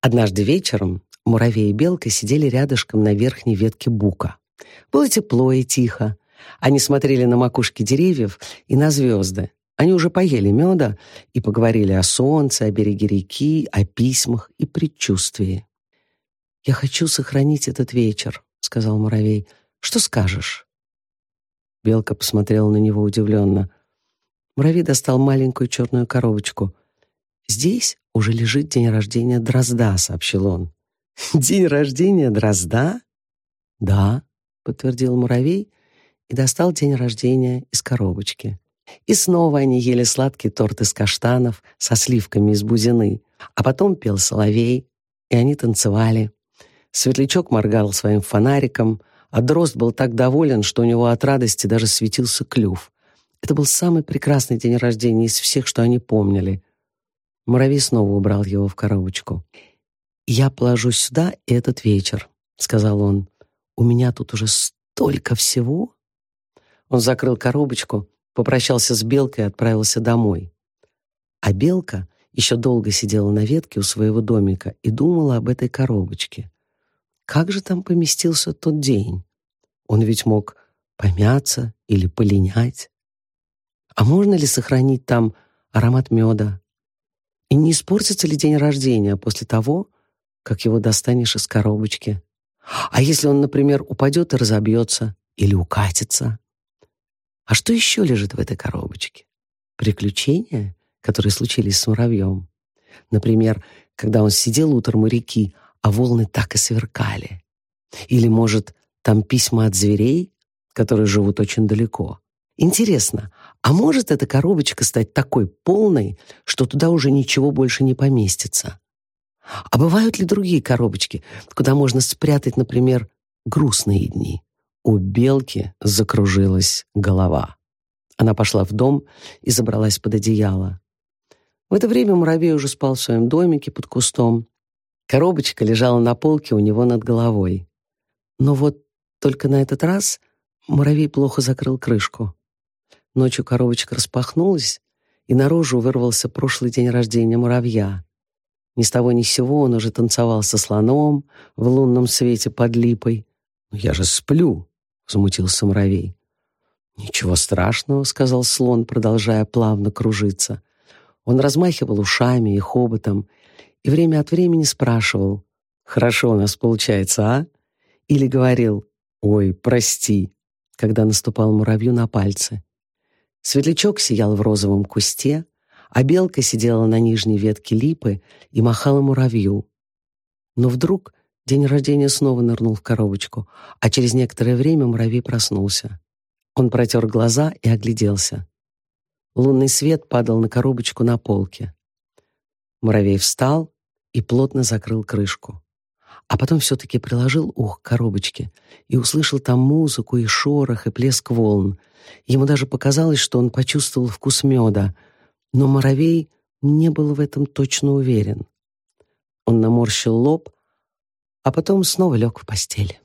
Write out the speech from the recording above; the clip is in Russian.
Однажды вечером муравей и белка сидели рядышком на верхней ветке бука. Было тепло и тихо. Они смотрели на макушки деревьев и на звезды. Они уже поели меда и поговорили о солнце, о береге реки, о письмах и предчувствии. «Я хочу сохранить этот вечер», — сказал муравей. «Что скажешь?» Белка посмотрела на него удивленно. Муравей достал маленькую черную коробочку. «Здесь уже лежит день рождения Дрозда», — сообщил он. «День рождения Дрозда?» «Да», — подтвердил муравей и достал день рождения из коробочки. И снова они ели сладкий торт из каштанов со сливками из бузины, а потом пел соловей, и они танцевали. Светлячок моргал своим фонариком, а дрозд был так доволен, что у него от радости даже светился клюв. Это был самый прекрасный день рождения из всех, что они помнили. Муравей снова убрал его в коробочку. «Я положу сюда этот вечер», — сказал он. «У меня тут уже столько всего». Он закрыл коробочку, попрощался с белкой и отправился домой. А белка еще долго сидела на ветке у своего домика и думала об этой коробочке. Как же там поместился тот день? Он ведь мог помяться или полинять. А можно ли сохранить там аромат меда? И не испортится ли день рождения после того, как его достанешь из коробочки? А если он, например, упадет и разобьется или укатится? А что еще лежит в этой коробочке? Приключения, которые случились с муравьем. Например, когда он сидел утром у реки, а волны так и сверкали. Или, может, там письма от зверей, которые живут очень далеко. Интересно, а может эта коробочка стать такой полной, что туда уже ничего больше не поместится? А бывают ли другие коробочки, куда можно спрятать, например, грустные дни? У белки закружилась голова. Она пошла в дом и забралась под одеяло. В это время муравей уже спал в своем домике под кустом. Коробочка лежала на полке у него над головой. Но вот только на этот раз муравей плохо закрыл крышку. Ночью коробочка распахнулась, и наружу вырвался прошлый день рождения муравья. Ни с того ни с сего он уже танцевал со слоном в лунном свете под липой. «Ну, «Я же сплю!» возмутился муравей. «Ничего страшного», — сказал слон, продолжая плавно кружиться. Он размахивал ушами и хоботом и время от времени спрашивал, «Хорошо у нас получается, а?» Или говорил, «Ой, прости», когда наступал муравью на пальцы. Светлячок сиял в розовом кусте, а белка сидела на нижней ветке липы и махала муравью. Но вдруг День рождения снова нырнул в коробочку, а через некоторое время муравей проснулся. Он протер глаза и огляделся. Лунный свет падал на коробочку на полке. Муравей встал и плотно закрыл крышку. А потом все-таки приложил ух к коробочке и услышал там музыку и шорох, и плеск волн. Ему даже показалось, что он почувствовал вкус меда, но муравей не был в этом точно уверен. Он наморщил лоб, а потом снова лег в постель.